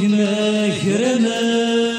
كما كرمك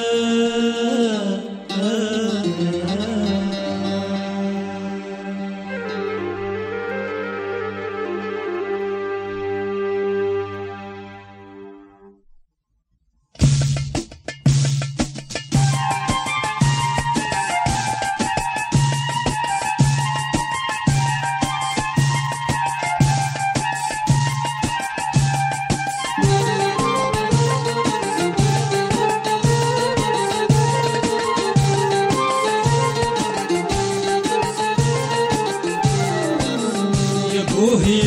بوهي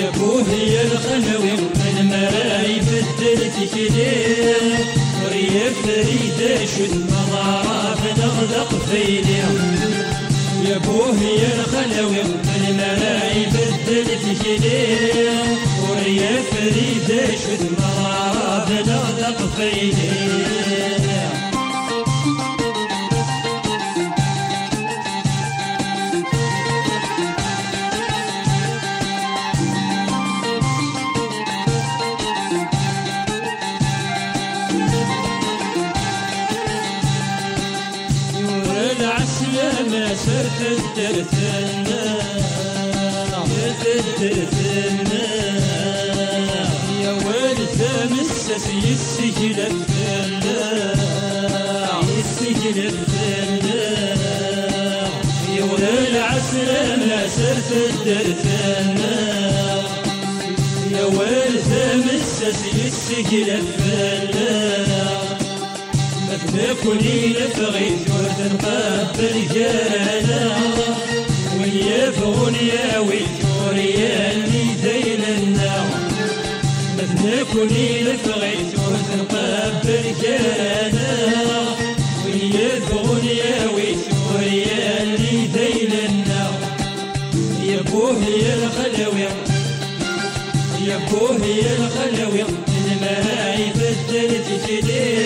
يا بوهي القلوي أنا مراعي بدلت ريا فريدة شد يا بوهي القلوي أنا مراعي بدلت وريا فريدة شد مضارة دغدق فيلي أنا صرت درتنا درتنا يا ولد تمسس يسجل بتنا يسجل بتنا يا ولد العسل أنا صرت درتنا يا ولد تمسس يسجل تكوني لفغي كنت نقبل جرانا ويا فغنيا ويكتوريا زين زيننا. مثل كوني نفغي كنت نقبل جرانا ويا فغنيا ويكتوريا اللي زيننا. يا بوه يا الخلاوي يا بوه يا الخلوي. المعايب الدلت جديد.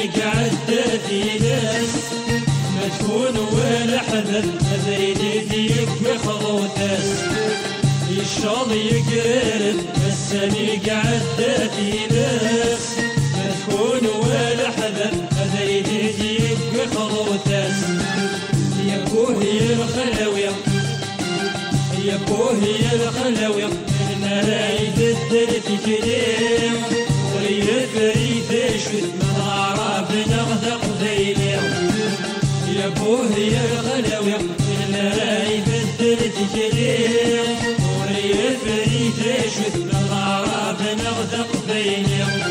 العفون والحنان أبريد يكوي خلوتاس يشال بس أني قعدت يناس العفون والحنان أبريد يكوي خلوتاس الخلاوية يا يكوه الخلاوية إن رايد الدل في كده الغلاوي المرا يبدل تجري وري فريد شذ الغراب نغدق بيني